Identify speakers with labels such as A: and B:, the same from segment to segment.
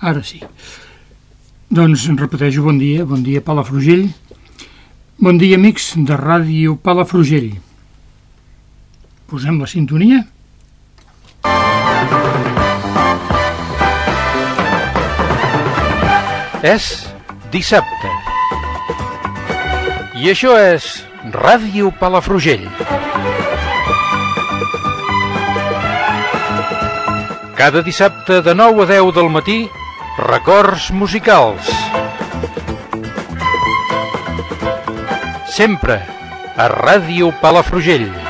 A: Ara sí. Doncs repeteixo, bon dia, bon dia Palafrugell. Bon dia, amics de Ràdio Palafrugell. Posem la sintonia.
B: És dissabte. I això és Ràdio Palafrugell. Cada dissabte de 9 a 10 del matí, records musicals. Sempre a Ràdio Palafrugell.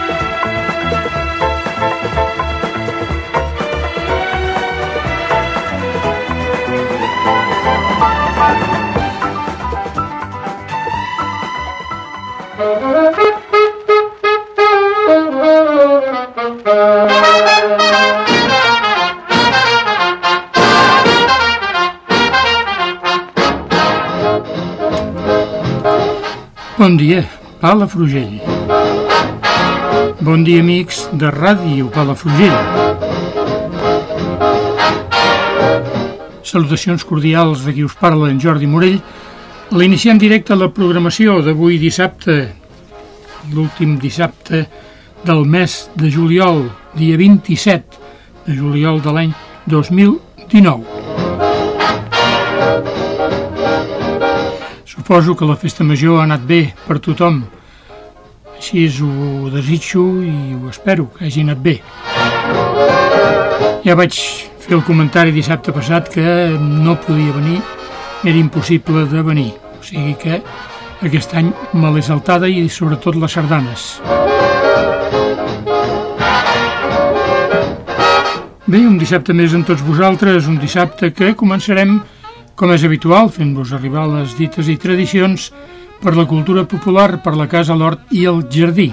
A: Palafrugell. Bon dia, amics de Ràdio Palafrugell. Salutacions cordials de qui us parla, en Jordi Morell, a l'iniciar en directe la programació d'avui dissabte, l'últim dissabte del mes de juliol, dia 27 de juliol de l'any 2019. Suposo que la festa major ha anat bé per tothom. Així ho desitjo i ho espero que hagi anat bé. Ja vaig fer el comentari dissabte passat que no podia venir, era impossible de venir. O sigui que aquest any me l'he saltada i sobretot les sardanes. Bé, un dissabte més amb tots vosaltres, un dissabte que començarem com és habitual, fent-vos arribar les dites i tradicions per la cultura popular, per la casa, l'hort i el jardí.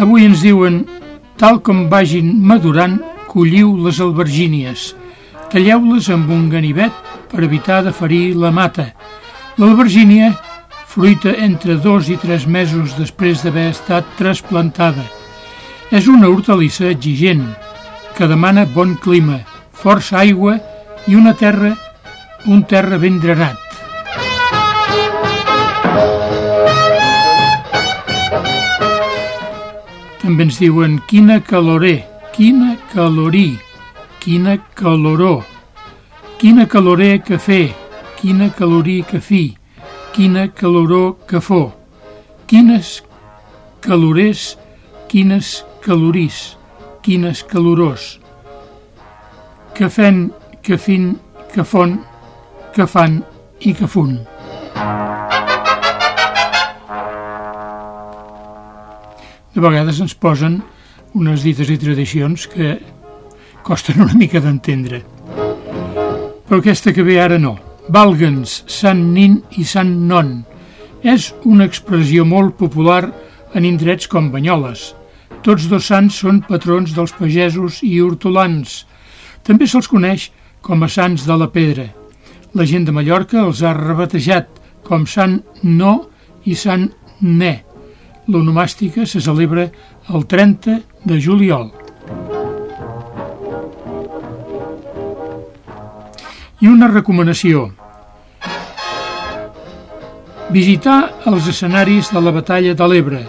A: Avui ens diuen, tal com vagin madurant, colliu les albergínies, talleu-les amb un ganivet per evitar de ferir la mata. L'albergínia, fruita entre dos i tres mesos després d'haver estat trasplantada, és una hortalissa exigent que demana bon clima, força aigua i una terra, un terra ben drenat. També ens diuen quina caloré, quina calorí, quina caloró, quina caloré que fer, quina calorí que fi, quina caloró que fo, quines calorés, quines calorís, quines calorós, que fen, que fin, que fon, que fan i que fun. De vegades ens posen unes dites i tradicions que costen una mica d'entendre. Però aquesta que ve ara no. Valga'ns Sant Nin i Sant Non. És una expressió molt popular en indrets com Banyoles, tots dos sants són patrons dels pagesos i hortolans. També se'ls coneix com a sants de la pedra. La gent de Mallorca els ha rebatejat com Sant No i Sant Ne. L'onomàstica se celebra el 30 de juliol. I una recomanació. Visitar els escenaris de la batalla de l'Ebre,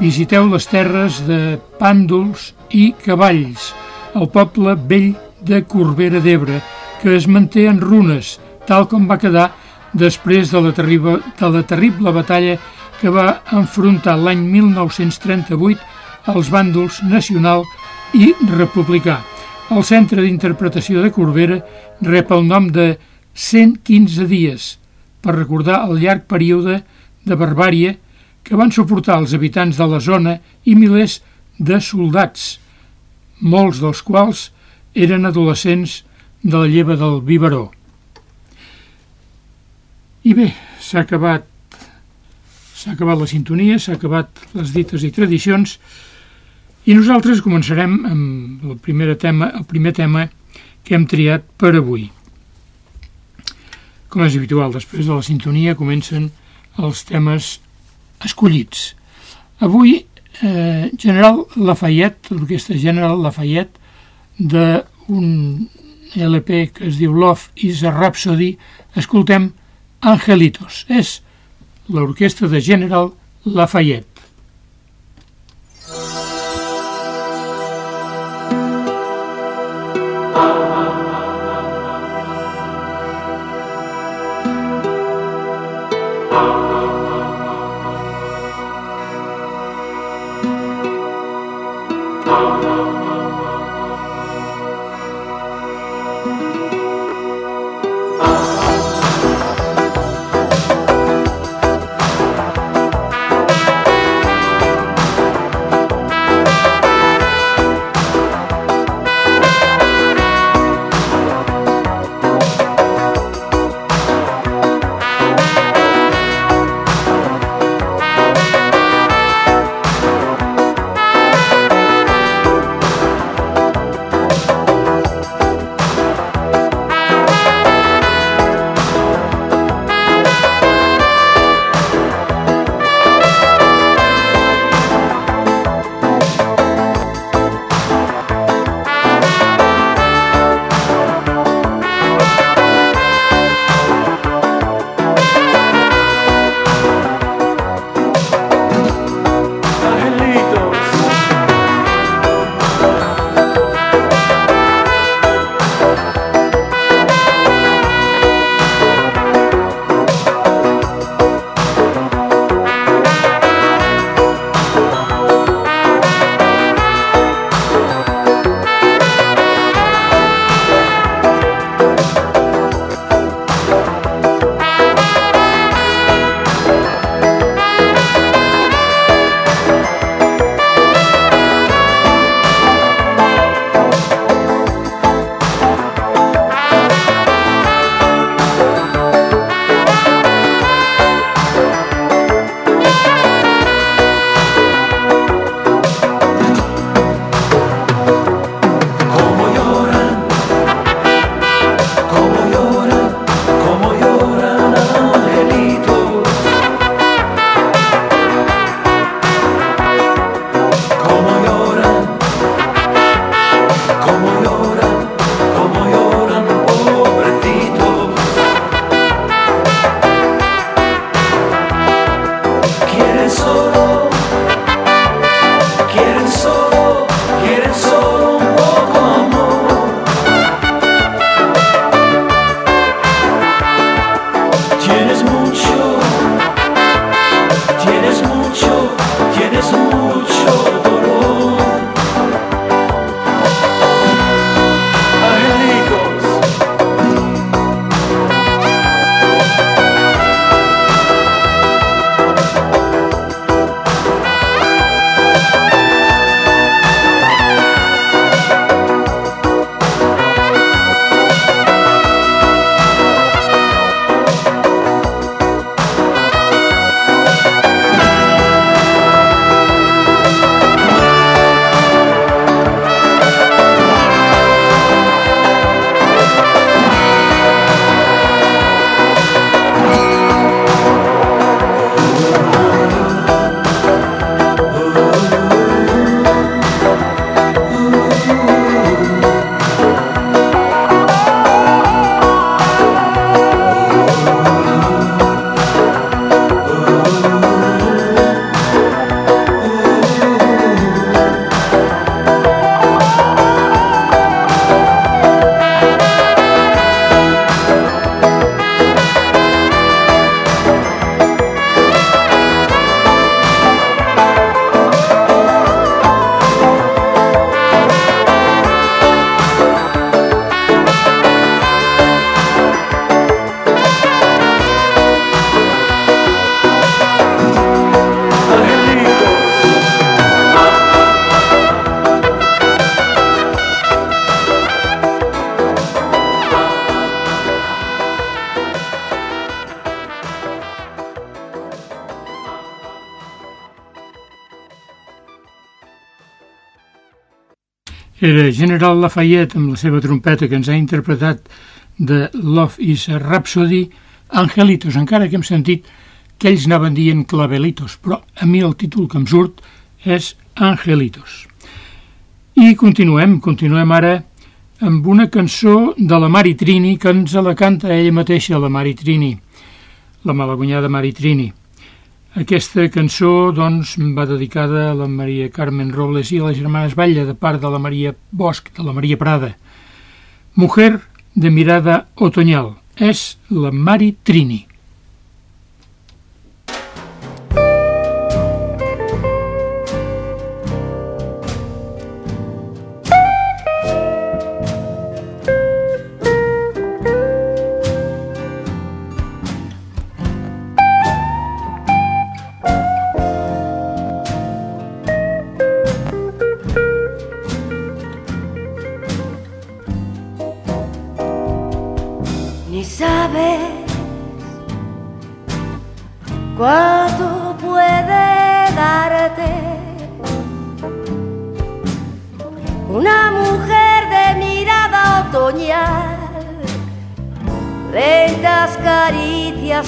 A: visiteu les terres de Pàndols i Cavalls, el poble vell de Corbera d'Ebre, que es manté en runes, tal com va quedar després de la, terrible, de la terrible batalla que va enfrontar l'any 1938 els bàndols nacional i republicà. El centre d'interpretació de Corbera rep el nom de 115 dies per recordar el llarg període de barbària que van suportar els habitants de la zona i milers de soldats, molts dels quals eren adolescents de la lleva del biberó. I bé, s'ha acabat s'ha acabat la sintonia, s'ha acabat les dites i tradicions i nosaltres començarem amb el primer tema, el primer tema que hem triat per avui. Com és habitual, després de la sintonia comencen els temes escollits. Avui eh, General Lafayette, l'orquestra General Lafayette, d'un LP que es diu Love is a Rhapsody, escoltem Angelitos. És l'orquestra de General Lafayette. Oh. Era General Lafayette amb la seva trompeta que ens ha interpretat de Love is a Rhapsody, Angelitos, encara que hem sentit que ells anaven dient clavelitos, però a mi el títol que em surt és Angelitos. I continuem, continuem ara amb una cançó de la Mari Trini que ens la canta ella mateixa, la Mari Trini, la malaguanyada Mari Trini. Aquesta cançó doncs, va dedicada a la Maria Carmen Robles i a les germanes Batlle de part de la Maria Bosch, de la Maria Prada. Mujer de mirada otoñal. És la Mari Trini.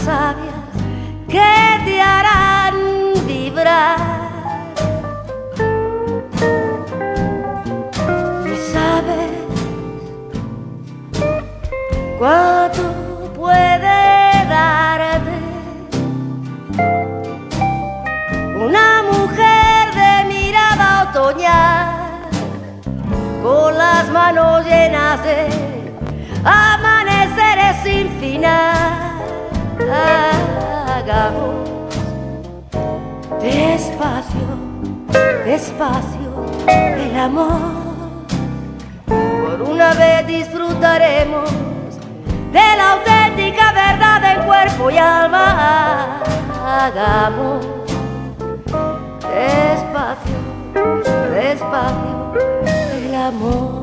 A: sabias que te harán vibrar.
C: Y sabes cuánto puede darte una mujer de mirada otoñal con las manos llenas de amaneceres sin final hagamos despacio, despacio el amor. Por una vez disfrutaremos de la auténtica verdad en cuerpo y alma. Hagamos despacio, despacio el amor.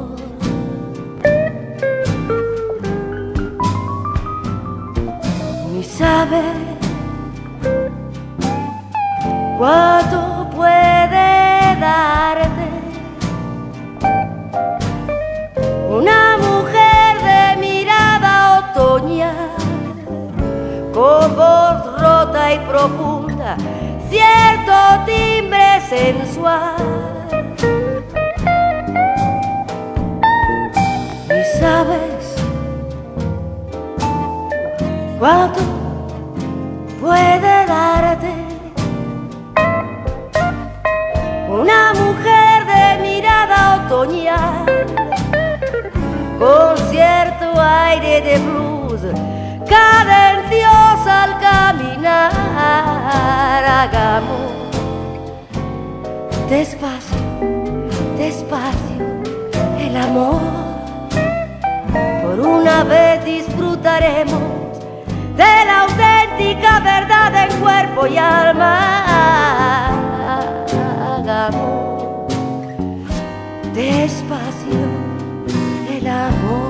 C: sabe cuánto puede darte una mujer de mirada otoñal, con voz rota y profunda, cierto timbre sensual. ¿Y sabes cuánto puede darte. Una mujer de mirada otoñal, con cierto aire de blues, cadenciosa al caminar, hagamos despacio, despacio el amor, por una vez disfrutaremos de la auténtica verdad en cuerpo y alma despacio el amor.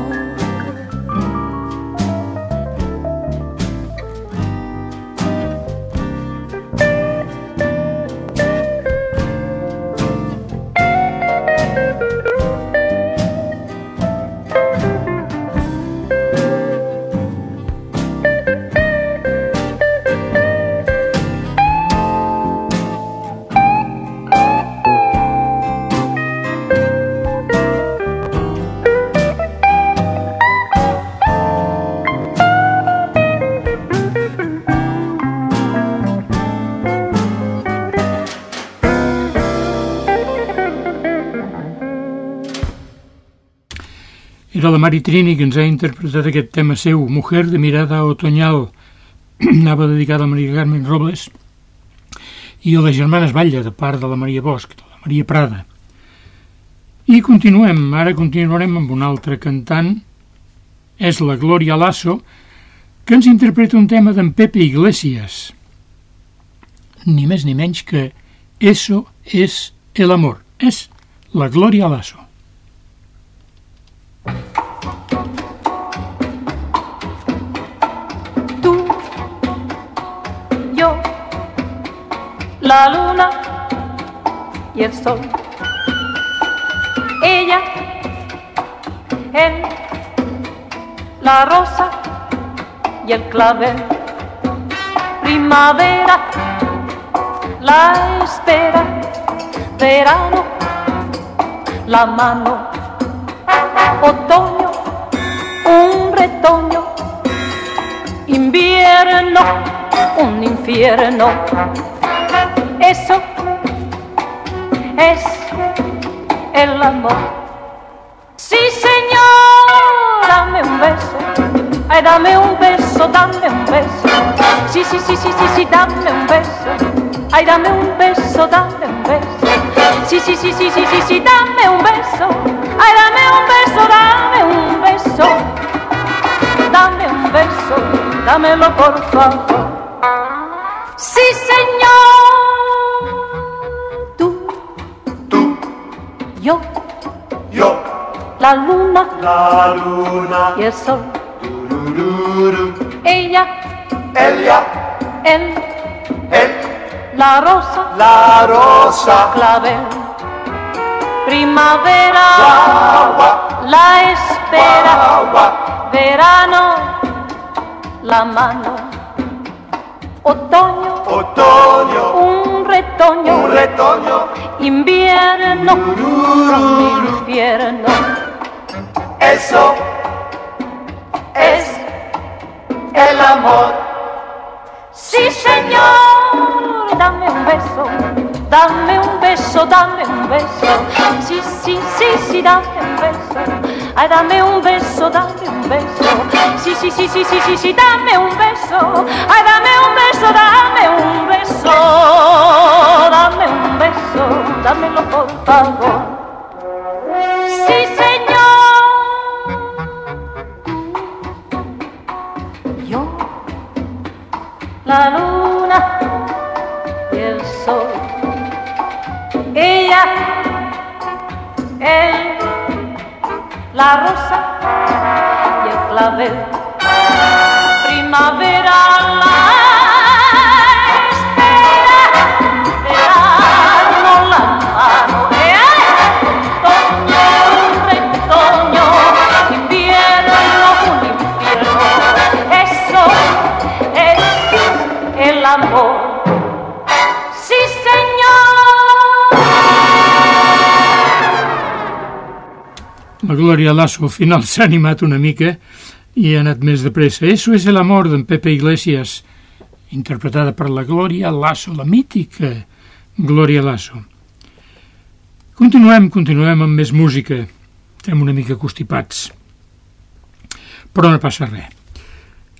A: Mari Trini que ens ha interpretat aquest tema seu, Mujer de mirada otoñal. Anava dedicada a Maria Carmen Robles i a les germanes Batlle, de part de la Maria Bosch, de la Maria Prada. I continuem, ara continuarem amb un altre cantant, és la Gloria Lasso, que ens interpreta un tema d'en Pepe Iglesias. Ni més ni menys que Eso es el amor. És la Gloria Lasso.
D: Tú, la luna y el sol. Ella, él, la rosa y el clavel. Primavera, la espera verano, la mano, otoño, un retoño, invierno, un infierno. Eso es el amor. Sí, señor, dame un beso. Ay, dame un beso, dame un beso. Sí, sí, sí, sí, sí, sí, dame un beso. Ay, dame un beso, dame un beso. Sí, sí, sí, sí, sí, sí, sí, dame un beso. Ay, dame un beso, dame un beso. Dame un beso, dámelo por favor. Sí, señor. La luna.
E: La luna,
D: y el sol. Ella,
E: ella,
D: él,
E: él,
D: la rosa,
E: la rosa,
D: clavel. Primavera, la espera. Verano, la mano. Otoño,
E: otoño,
D: un retoño.
E: un retoño,
D: Invierno, infierno.
E: Eso es el amor.
D: Sí, señor, dame un beso, dame un beso, dame un beso. Sí, sí, sí, sí, dame un beso. Ay, dame un beso, dame un beso. Sí, sí, sí, sí, sí, sí, sí, dame un beso. Ay, dame un beso, dame un beso. Dame un beso, dámelo por favor. La luna y el sol. Ella, él, la rosa y el clavel. Primavera, La
A: Glòria Lasso al final s'ha animat una mica i ha anat més de pressa. Eso és el amor d'en Pepe Iglesias, interpretada per la Glòria Lasso, la mítica Glòria Lasso. Continuem, continuem amb més música. Estem una mica constipats. Però no passa res.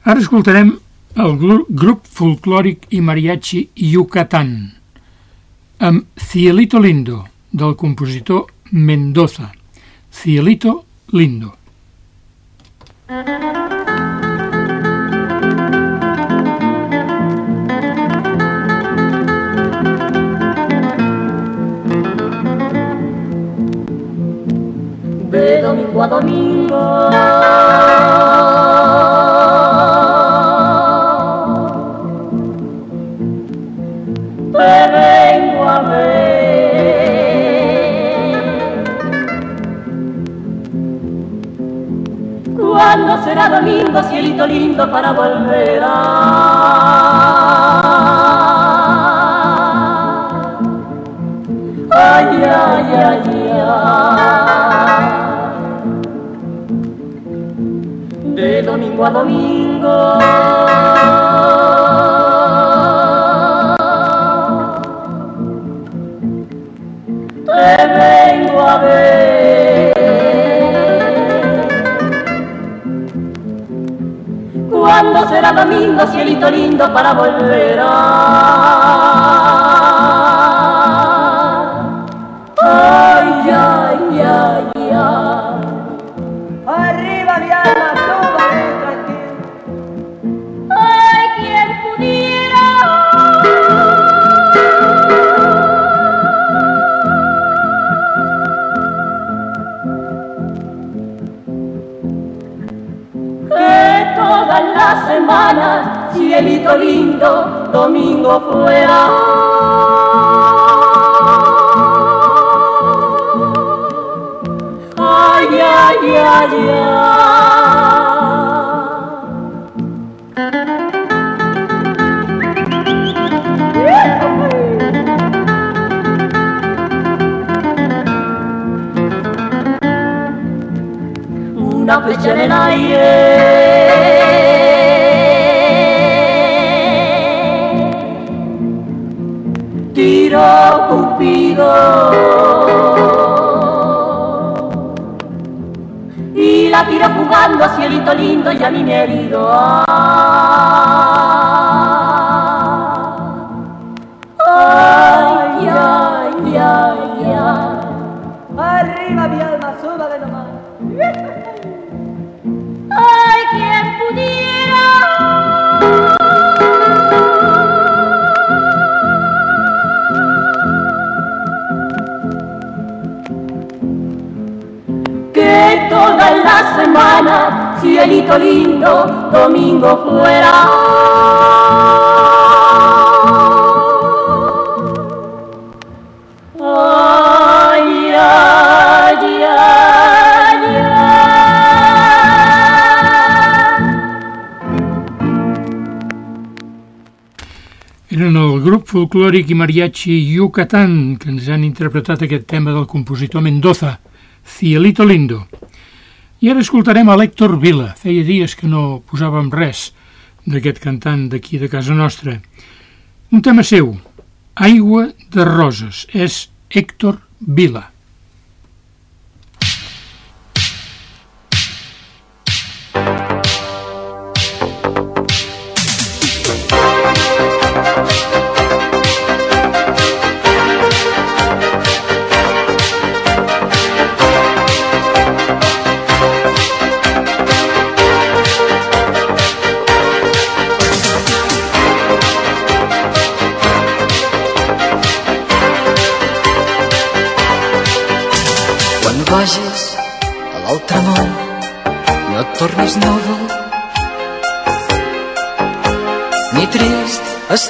A: Ara escoltarem el gru- grup folclòric i mariachi Yucatán amb Cielito Lindo, del compositor Mendoza. Cielito Lindo.
D: de domingo a domingo. ¿Cuándo será domingo, cielito lindo, para volver a ay, ay, ay, ay. De domingo a domingo. Te vengo a ver. Será domingo, cielito lindo, para volver angelito lindo, domingo fuera. Ay, ay, ay, ay. una flecha en el aire. Tiro Cupido y la tiro jugando a cielito lindo y a ha herido. Domingo fuera.
A: Grup folclòric i mariachi Yucatán que ens han interpretat aquest tema del compositor Mendoza, Cielito Lindo. I ara escoltarem a l'Héctor Vila. Feia dies que no posàvem res d'aquest cantant d'aquí de casa nostra. Un tema seu, Aigua de Roses, és Héctor Vila.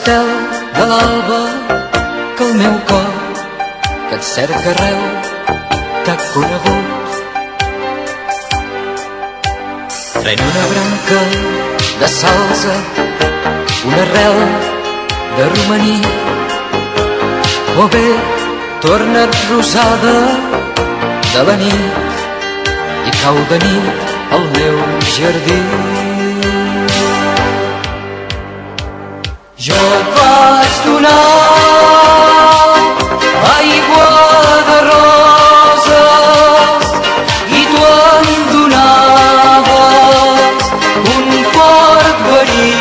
F: Estel de l'alba, que el meu cor, que et cerca arreu, t'ha conegut. Pren una branca de salsa, una arrel de romaní, o bé torna't rosada de la nit i cau de nit al meu jardí. Jo et vaig donar aigua de roses i tu em donaves un fort verí,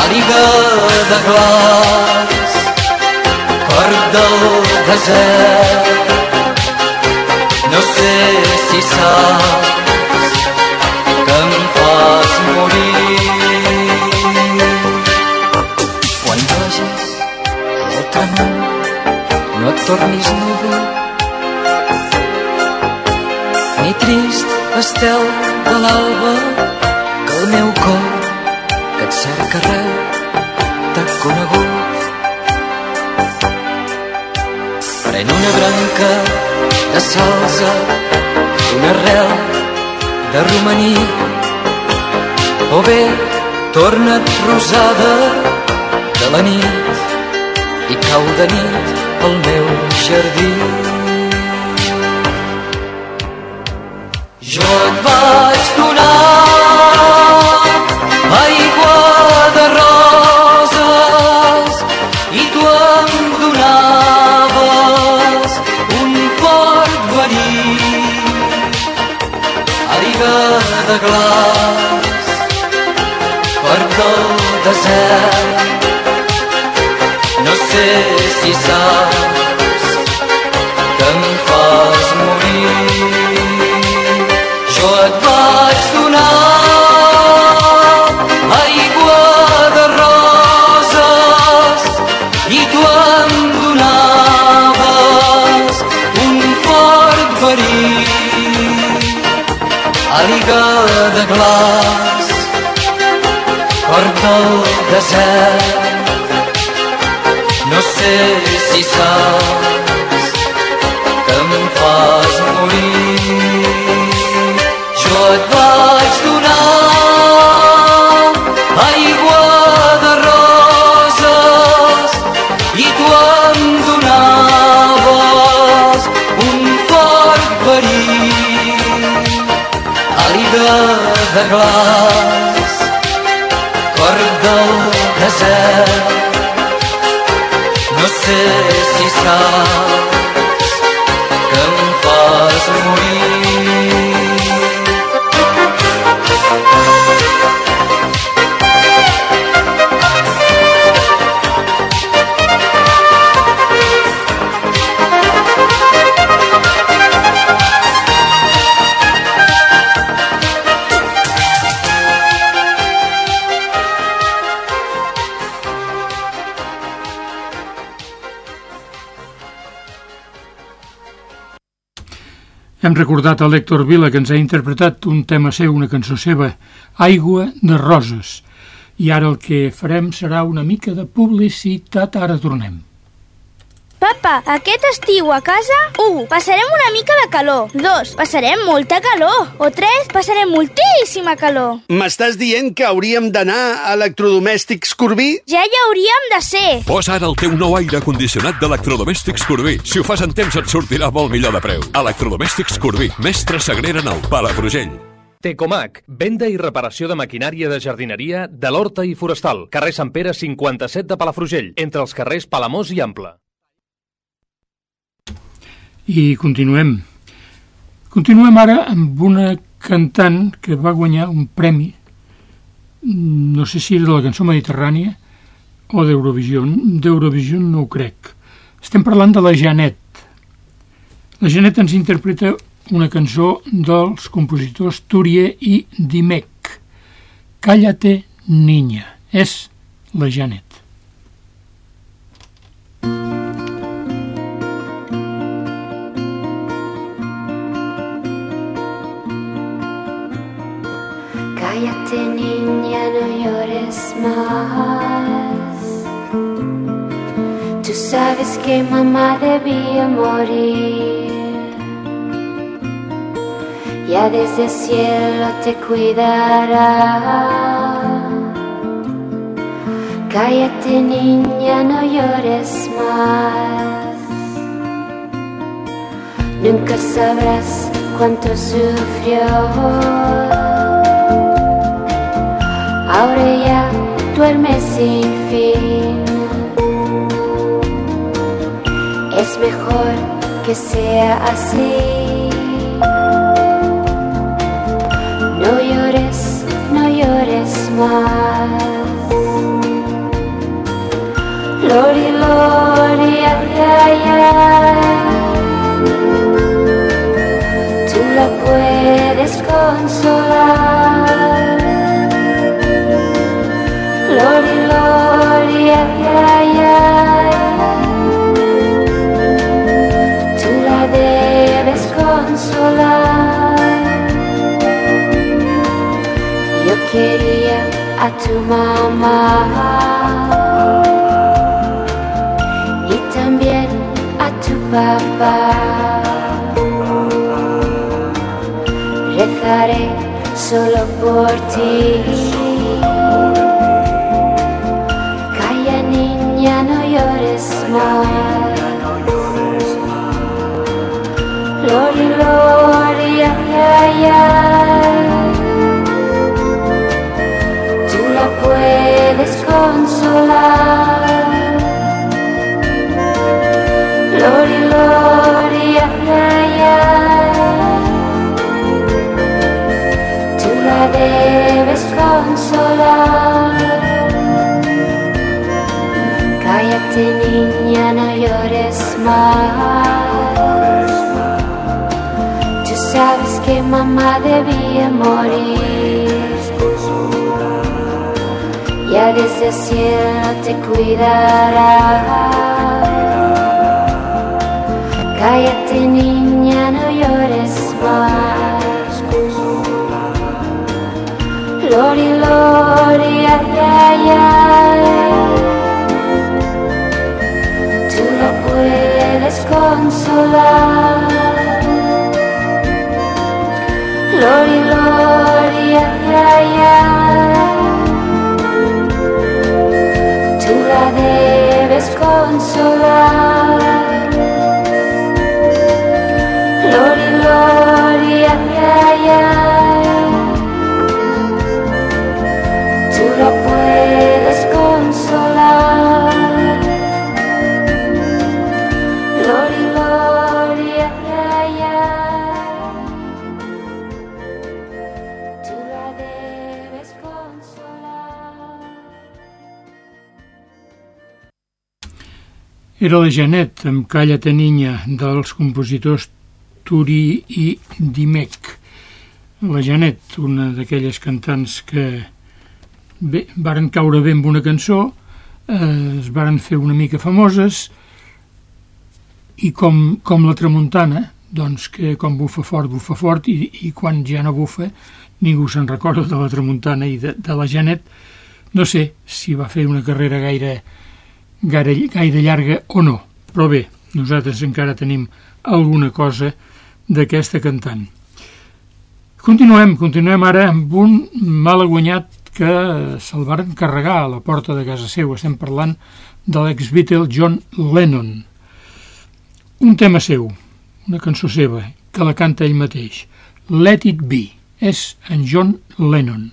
F: àliga de glaç, cor del desert. No sé si saps tornis núvol, ni trist estel de l'alba, que el meu cor, que et cerca arreu, t'ha conegut. Pren una branca de salsa, una arrel de romaní, o bé torna't rosada de la nit i cau de nit al meu jardí. Jo et vaig donar aigua de roses i tu em donaves un fort verí, aigua de glaç, cor del desert. No sé si saps que em fas morir. Jo et vaig donar aigua de roses i tu em donaves un fort verí, àliga de glaç, cor del desert. No sé si saps que em fas morir. Jo et vaig donar aigua de roses i tu em donaves un fort verí, de glaç, cor del desert. No sé si saps
A: Hem recordat a l'Héctor Vila que ens ha interpretat un tema seu, una cançó seva, Aigua de Roses. I ara el que farem serà una mica de publicitat. Ara tornem.
G: Papa, aquest estiu a casa, 1. Passarem una mica de calor. 2. Passarem molta calor. O 3. Passarem moltíssima calor.
H: M'estàs dient que hauríem d'anar a electrodomèstics Corbí?
G: Ja hi hauríem de ser.
I: Posa ara el teu nou aire condicionat d'Electrodomèstics Corbí. Si ho fas en temps et sortirà molt millor de preu. Electrodomèstics Corbí. Mestre Sagrera Nou. Palafrugell.
J: Tecomac, venda i reparació de maquinària de jardineria de l'Horta i Forestal. Carrer Sant Pere 57 de Palafrugell, entre els carrers Palamós i Ample.
A: I continuem. Continuem ara amb una cantant que va guanyar un premi, no sé si era de la cançó mediterrània o d'Eurovisió. D'Eurovisió no ho crec. Estem parlant de la Janet. La Janet ens interpreta una cançó dels compositors Túrie i Dimec. Cállate, niña. És la Janet.
K: Cállate niña, no llores más. Tú sabes que mamá debía morir. Ya desde el cielo te cuidará. Cállate niña, no llores más. Nunca sabrás cuánto sufrió. Ahora ya duerme sin fin. Es mejor que sea así. No llores, no llores más. Lori, Lori, ay, ay, ay. Tú la puedes consolar. Tu mamá y también a tu papá. Rezaré solo por ti. Calla niña, no llores más. Lori, Lori, ay, ay, ay. Puedes consolar. Lori, Lori, ay. Tú la debes consolar. Cállate niña, no llores más. Tú sabes que mamá debía morir. Ya desde el cielo te cuidará. Cállate niña, no llores más. Lori, Lori, ay, ay, ay. Tú la puedes consolar. Lori, Lori, ay, ay, ay. Debes consolar. Lori, Lori, ay, ay.
A: Era la Janet amb Calla Teninya dels compositors Turi i Dimec. La Janet, una d'aquelles cantants que bé, varen caure bé amb una cançó, eh, es varen fer una mica famoses i com, com la tramuntana, doncs que com bufa fort, bufa fort i, i quan ja no bufa ningú se'n recorda de la tramuntana i de, de la Janet no sé si va fer una carrera gaire, gaire, gaire llarga o no, però bé, nosaltres encara tenim alguna cosa d'aquesta cantant. Continuem, continuem ara amb un mal aguanyat que se'l van carregar a la porta de casa seu. Estem parlant de l'ex-Beatle John Lennon. Un tema seu, una cançó seva, que la canta ell mateix. Let It Be. És en John Lennon.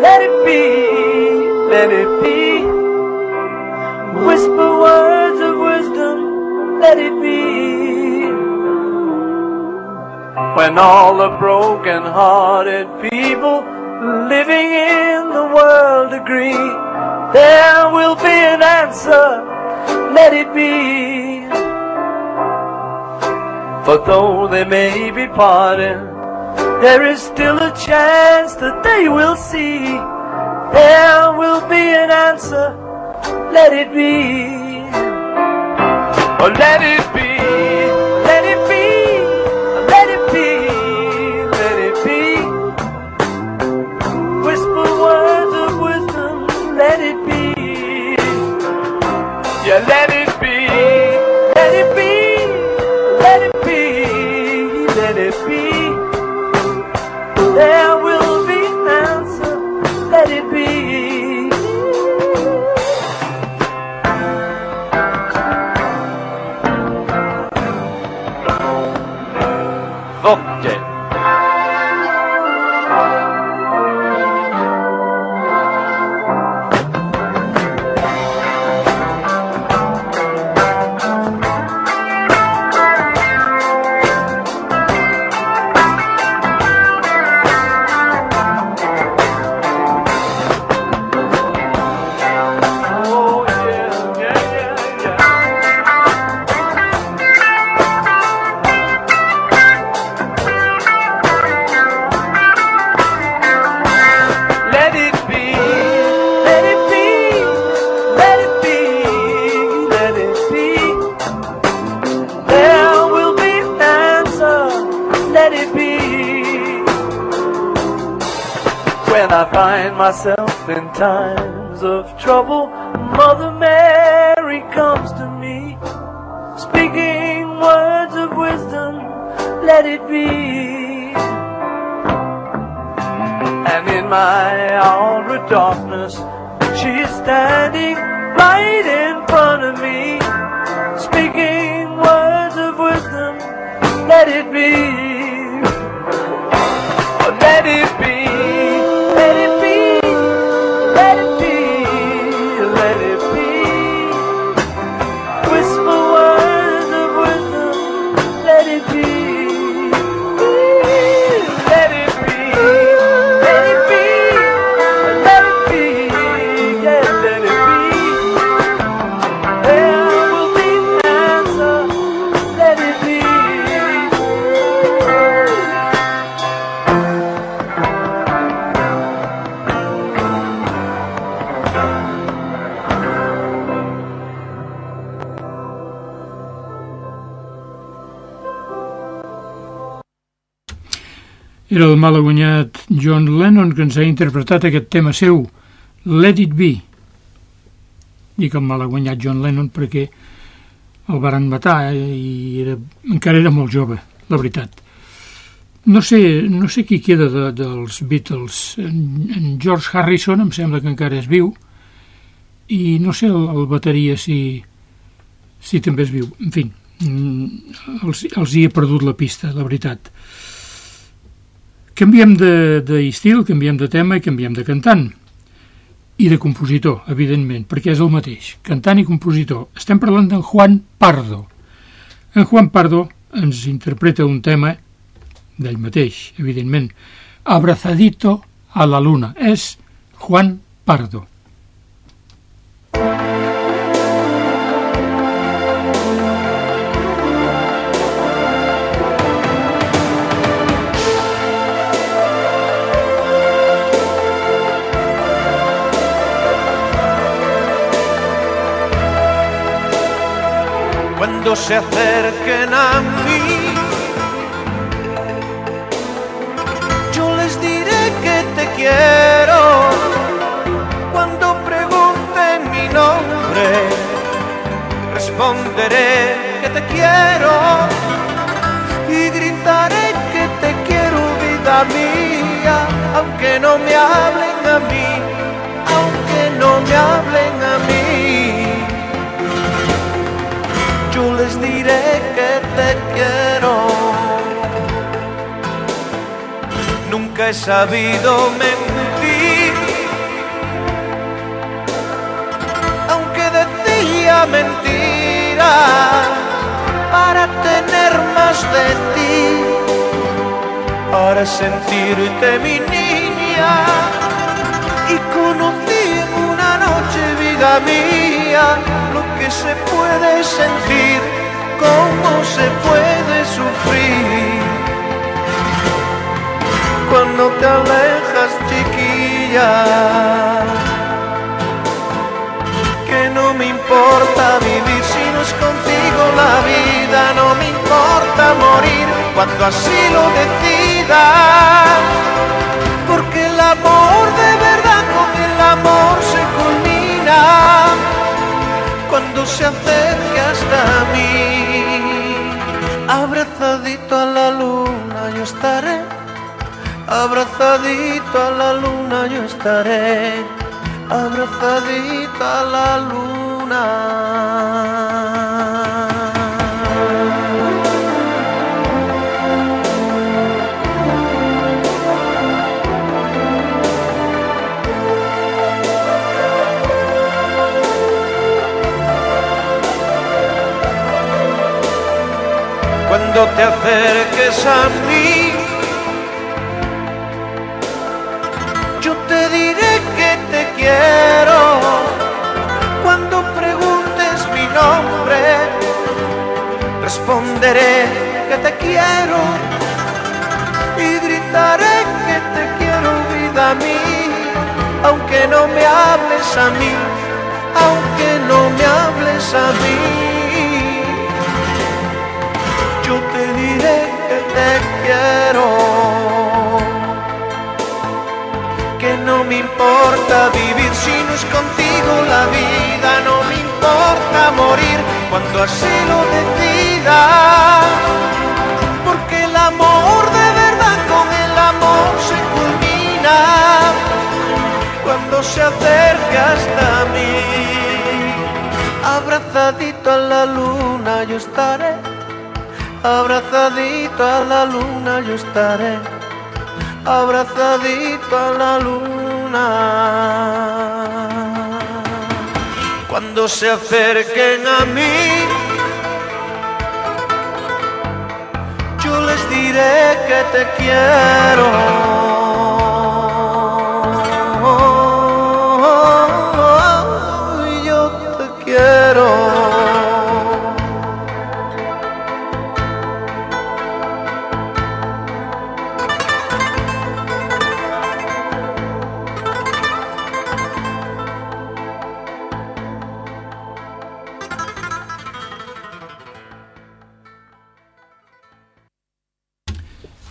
L: let it be, let it be. Whisper words of wisdom, let it be. When all the broken hearted people living in the world agree, there will be an answer, let it be. For though they may be parted, there is still a chance that they will see. There will be an answer, let it be. Oh, let it be, let it be, let it be, let it be. Whisper words of wisdom, let it be. Yeah, let it There
A: Mal aguanyat John Lennon que ens ha interpretat aquest tema seu, Let It Be. Dic el mal aguanyat John Lennon perquè el varen matar eh, i era, encara era molt jove. la veritat. No sé, no sé qui queda de, dels Beatles. En, en George Harrison em sembla que encara és viu i no sé el, el bateria si, si també és viu. En fi, mm, els, els hi he perdut la pista, la veritat. Canviem d'estil, canviem de tema i canviem de cantant. I de compositor, evidentment, perquè és el mateix, cantant i compositor. Estem parlant d'en Juan Pardo. En Juan Pardo ens interpreta un tema d'ell mateix, evidentment, Abrazadito a la luna. És Juan Pardo.
E: Cuando se acerquen a mí, yo les diré que te quiero. Cuando pregunten mi nombre, responderé que te quiero y gritaré que te quiero, vida mía, aunque no me hablen a mí, aunque no me hablen a mí. Les diré que te quiero. Nunca he sabido mentir, aunque decía mentiras para tener más de ti, para sentirte mi niña. Y conocí en una noche, vida mía, lo que se puede sentir, cómo se puede sufrir. Cuando te alejas, chiquilla, que no me importa vivir si no es contigo la vida, no me importa morir cuando así lo decidas, porque el amor de cuando se acerque hasta mí. Abrazadito a la luna yo estaré, abrazadito a la luna yo estaré, abrazadito a la luna. Cuando te acerques a mí, yo te diré que te quiero. Cuando preguntes mi nombre, responderé que te quiero y gritaré que te quiero, vida mía, aunque no me hables a mí, aunque no me hables a mí. Quiero, que no me importa vivir si no es contigo la vida, no me importa morir cuando así lo decidas, porque el amor de verdad con el amor se culmina cuando se acerca hasta mí. Abrazadito a la luna yo estaré, abrazadito a la luna yo estaré, abrazadito a la luna. Cuando se acerquen a mí, yo les diré que te quiero.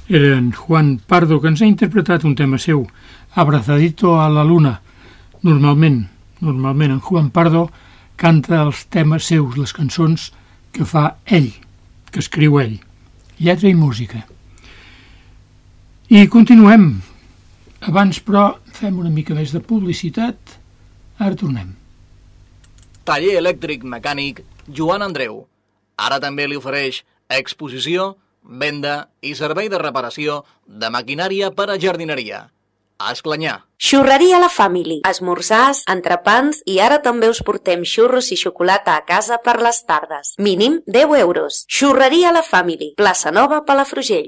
A: Era en Juan Pardo que ens ha interpretat un tema seu, Abrazadito a la luna. Normalment, normalment en Juan Pardo canta els temes seus, les cançons que fa ell, que escriu ell. lletra i música. I continuem. Abans, però, fem una mica més de publicitat. Ara tornem.
M: Taller elèctric mecànic Joan Andreu. Ara també li ofereix exposició, venda i servei de reparació de maquinària per a jardineria. A Esclanyà.
N: Xurreria La Family. Esmorzars, entrepans i ara també us portem xurros i xocolata a casa per les tardes. Mínim 10 euros. Xurreria La Family. Plaça Nova, Palafrugell.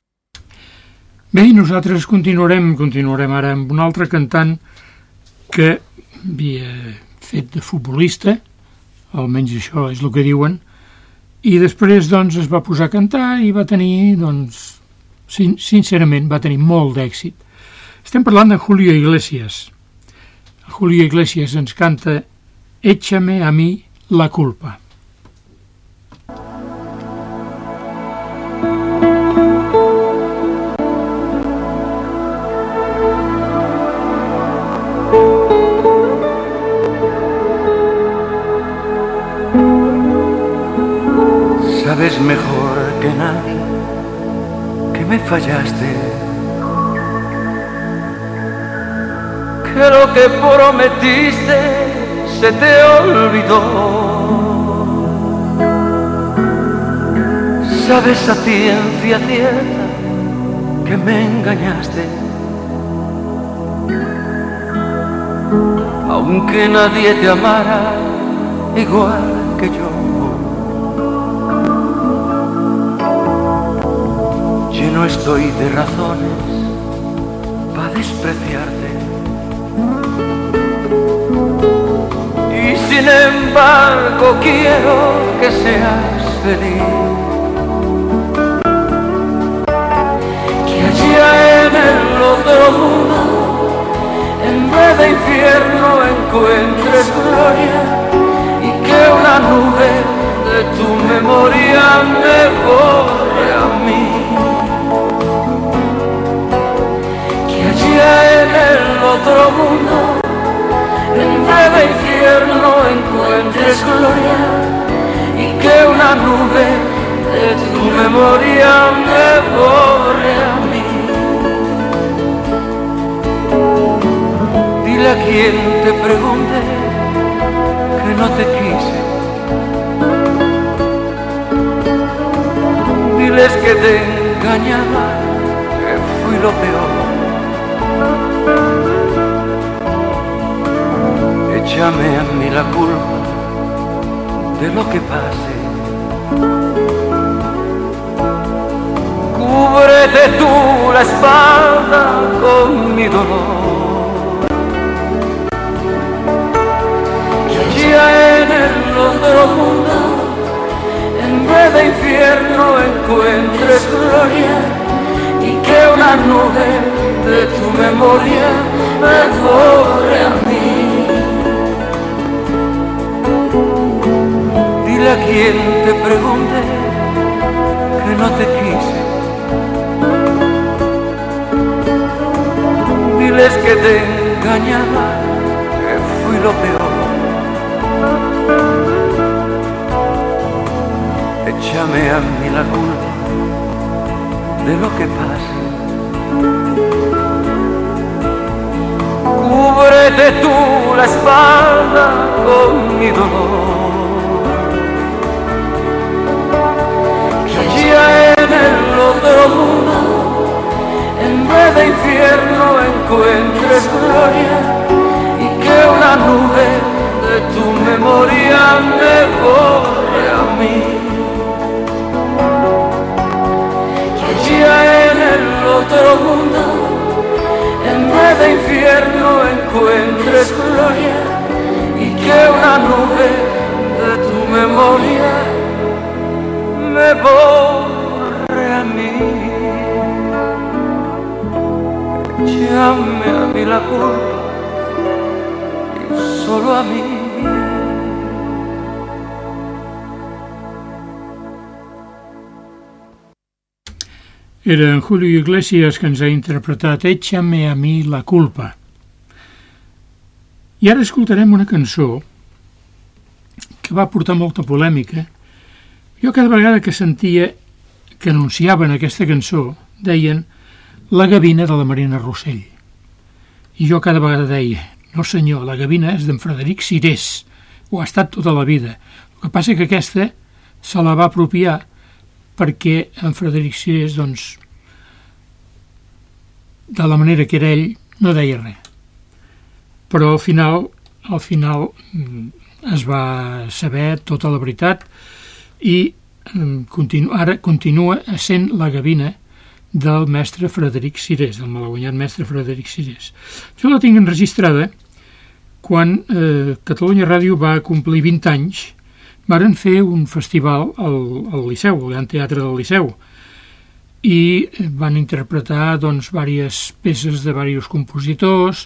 A: Bé, nosaltres continuarem, continuarem ara amb un altre cantant que havia fet de futbolista, almenys això és el que diuen, i després doncs es va posar a cantar i va tenir, doncs, sin sincerament, va tenir molt d'èxit. Estem parlant de Julio Iglesias. Julio Iglesias ens canta Échame a mi la culpa.
O: Sabes mejor que nadie que me fallaste. Que lo que prometiste se te olvidó. Sabes a ciencia cierta que me engañaste. Aunque nadie te amara igual que yo. No estoy de razones para despreciarte. Y sin embargo quiero que seas feliz. Que allá en el otro mundo, en vez de infierno, encuentres gloria y que una nube de tu memoria me borre a mí. En el otro mundo, en breve infierno encuentres gloria y que una nube de tu memoria me borre a mí. Dile a quien te pregunte que no te quise. Diles que te engañaba, que fui lo peor. Échame a mí la culpa de lo que pase. Cúbrete tú la espalda con mi dolor. Que allá en el otro mundo, en vez de infierno, encuentres gloria y que una nube de tu memoria me a mí. Dile a quien te pregunte que no te quise. Diles que te engañaba, que fui lo peor. Échame a mí la culpa de lo que pase. Cúbrete tú la espalda con mi dolor. En el otro mundo, en vez de infierno, encuentres gloria y que una nube de tu memoria me borre a mí. Que allá en el otro mundo, en vez de infierno, encuentres gloria y que una nube de tu memoria me borre mí,
E: Llame a mí la culpa, y solo a mí.
A: Era en Julio Iglesias que ens ha interpretat Échame a mi la culpa. I ara escoltarem una cançó que va portar molta polèmica. Jo cada vegada que sentia que anunciaven aquesta cançó deien La gavina de la Marina Rossell. I jo cada vegada deia no senyor, la gavina és d'en Frederic Cirés, ho ha estat tota la vida. El que passa que aquesta se la va apropiar perquè en Frederic Cirés, doncs, de la manera que era ell, no deia res. Però al final, al final mm, es va saber tota la veritat i continu, ara continua sent la gavina del mestre Frederic Cirés, del malaguanyat mestre Frederic Cirés. Jo la tinc enregistrada quan eh, Catalunya Ràdio va complir 20 anys, varen fer un festival al, al Liceu, al Gran Teatre del Liceu, i van interpretar doncs, diverses peces de diversos compositors.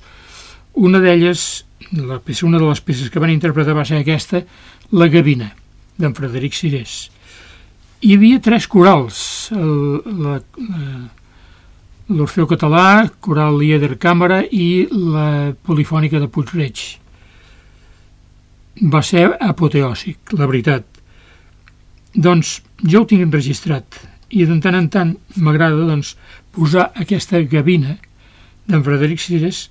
A: Una d'elles, una de les peces que van interpretar va ser aquesta, La Gavina, d'en Frederic Cirés hi havia tres corals, l'Orfeu Català, Coral Lieder Càmera i la Polifònica de Puigreig. Va ser apoteòsic, la veritat. Doncs jo ho tinc enregistrat i de tant en tant m'agrada doncs, posar aquesta gavina d'en Frederic Cires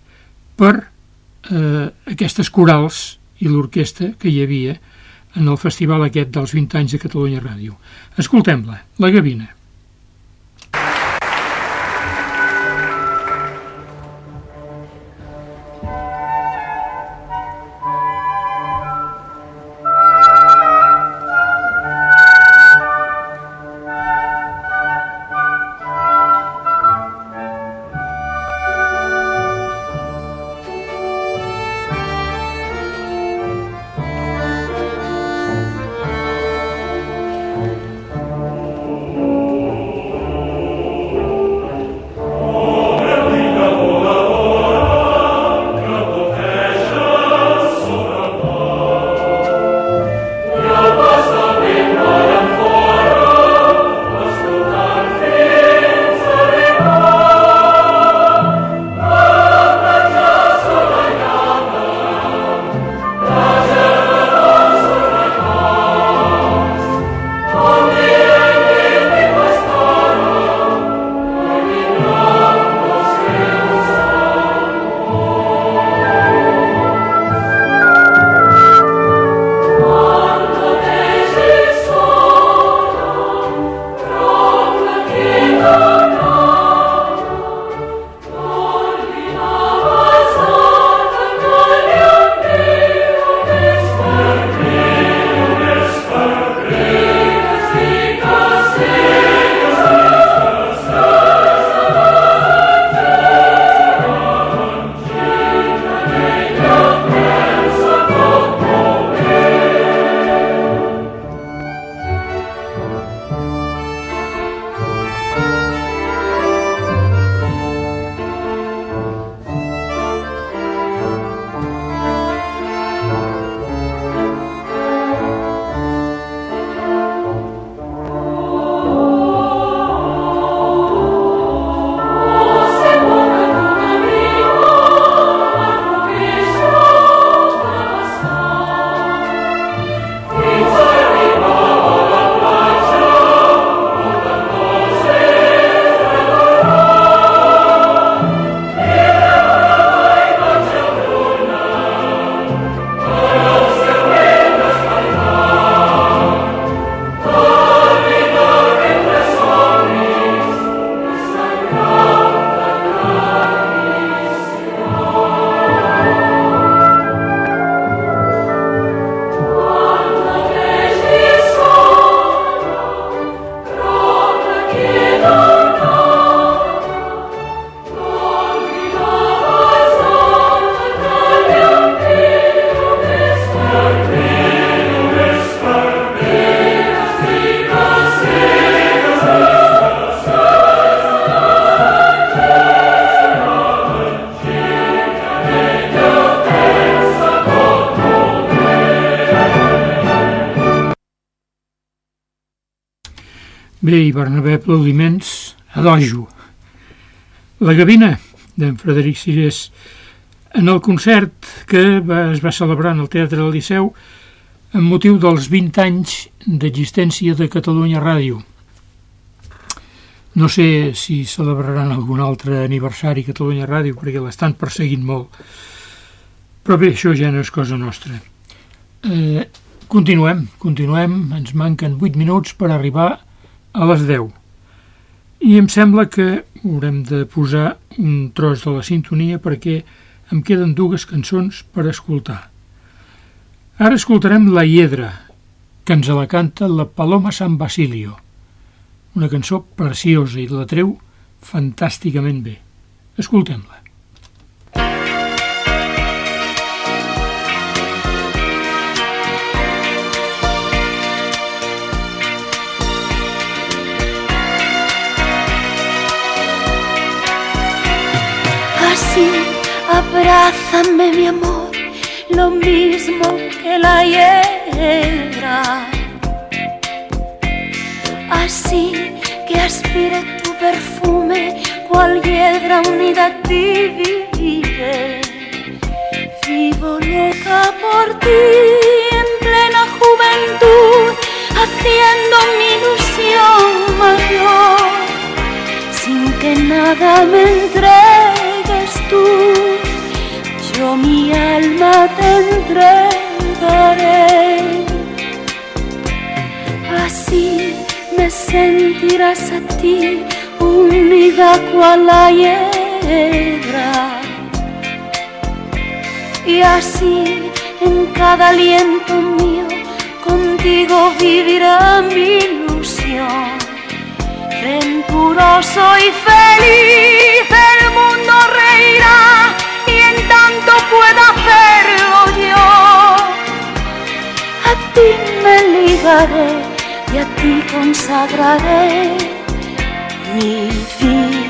A: per eh, aquestes corals i l'orquestra que hi havia en el festival aquest dels 20 anys de Catalunya Ràdio. Escoltem-la, La Gavina. Bé, i Bernabé aplaudiments a dojo. La gavina d'en Frederic Cirés en el concert que va, es va celebrar en el Teatre del Liceu amb motiu dels 20 anys d'existència de Catalunya Ràdio. No sé si celebraran algun altre aniversari Catalunya Ràdio perquè l'estan perseguint molt. Però bé, això ja no és cosa nostra. Eh, continuem, continuem. Ens manquen 8 minuts per arribar a les 10. I em sembla que haurem de posar un tros de la sintonia perquè em queden dues cançons per escoltar. Ara escoltarem La Hiedra, que ens la canta la Paloma San Basilio. Una cançó preciosa i la treu fantàsticament bé. Escoltem-la.
P: Abrázame mi amor lo mismo que la hiedra. Así que aspire tu perfume, cual hiedra unida a ti viviré. Vivo loca por ti en plena juventud, haciendo mi ilusión mayor, sin que nada me entregues tú yo mi alma te entregaré. Así me sentirás a ti unida cual la hiedra. Y así en cada aliento mío contigo vivirá mi ilusión. Venturoso y feliz el mundo reirá y en tanto pueda hacerlo yo. A ti me ligaré y a ti consagraré mi vida.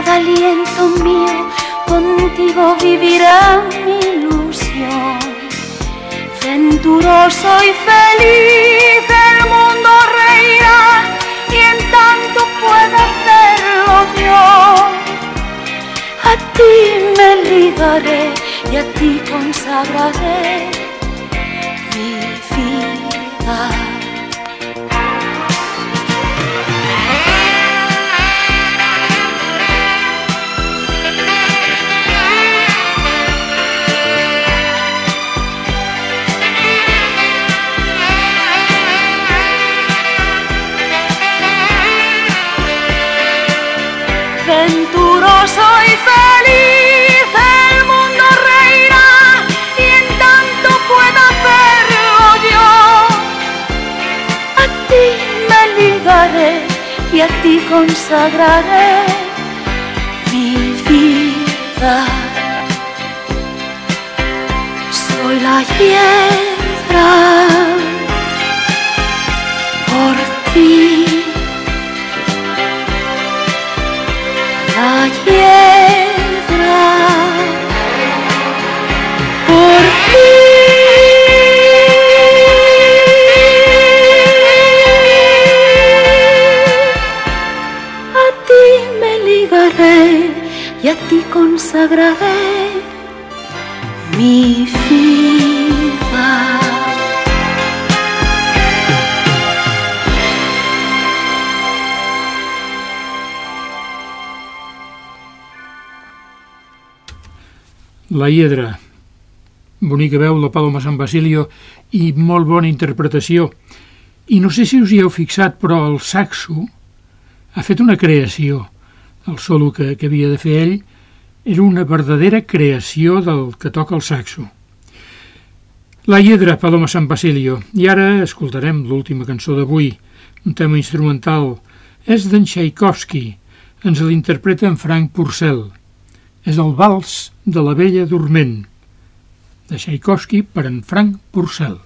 P: Cada aliento mío contigo vivirá mi ilusión. Venturoso y feliz el mundo reirá y en tanto pueda hacerlo yo. A ti me ligaré y a ti consagraré mi vida. Venturoso y feliz el mundo reirá y en tanto pueda hacerlo yo. A ti me ligaré y a ti consagraré mi vida. Soy la hiedra por ti. La Quedará por ti. A ti me ligaré y a ti consagraré mi fi.
A: La Hiedra, bonica veu, la Paloma San Basilio i molt bona interpretació. I no sé si us hi heu fixat, però el saxo ha fet una creació. El solo que, que havia de fer ell era una verdadera creació del que toca el saxo. La Hiedra, Paloma San Basilio. I ara escoltarem l'última cançó d'avui, un tema instrumental. És d'en Tchaikovsky. Ens l'interpreta en Frank Purcell. És el vals de la vella dorment de Tchaikovsky per en Frank Purcell.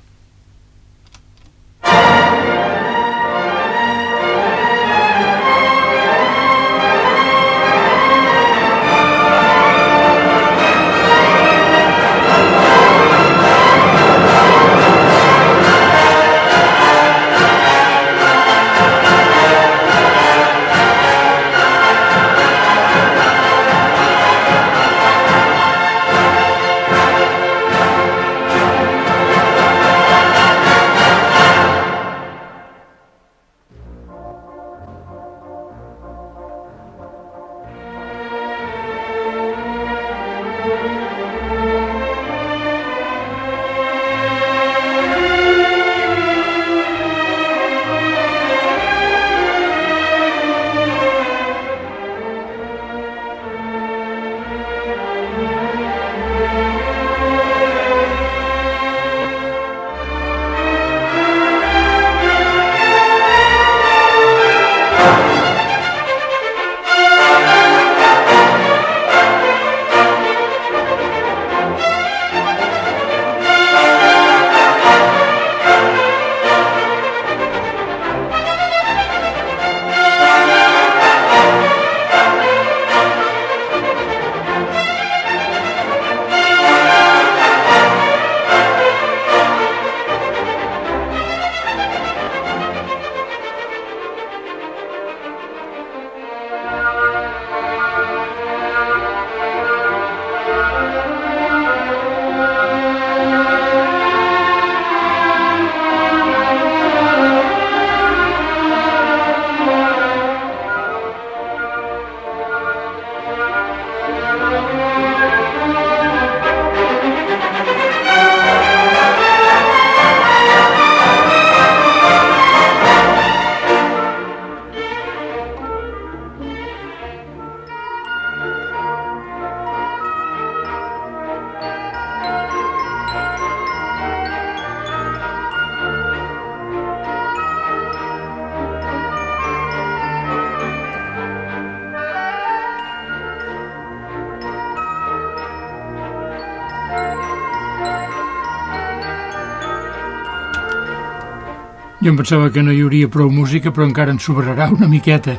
A: Jo em pensava que no hi hauria prou música, però encara ens sobrarà una miqueta.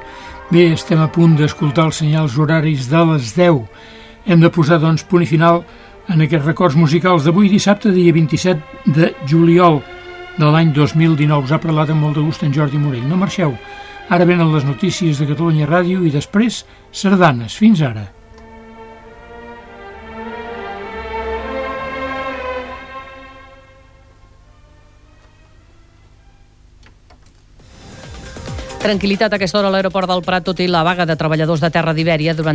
A: Bé, estem a punt d'escoltar els senyals horaris de les 10. Hem de posar, doncs, punt i final en aquests records musicals d'avui dissabte, dia 27 de juliol de l'any 2019. Us ha parlat amb molt de gust en Jordi Morell. No marxeu. Ara venen les notícies de Catalunya Ràdio i després sardanes. Fins ara.
Q: Tranquilitat a aquesta hora a l'aeroport del Prat, tot i la vaga de treballadors de terra d'Ibèria durant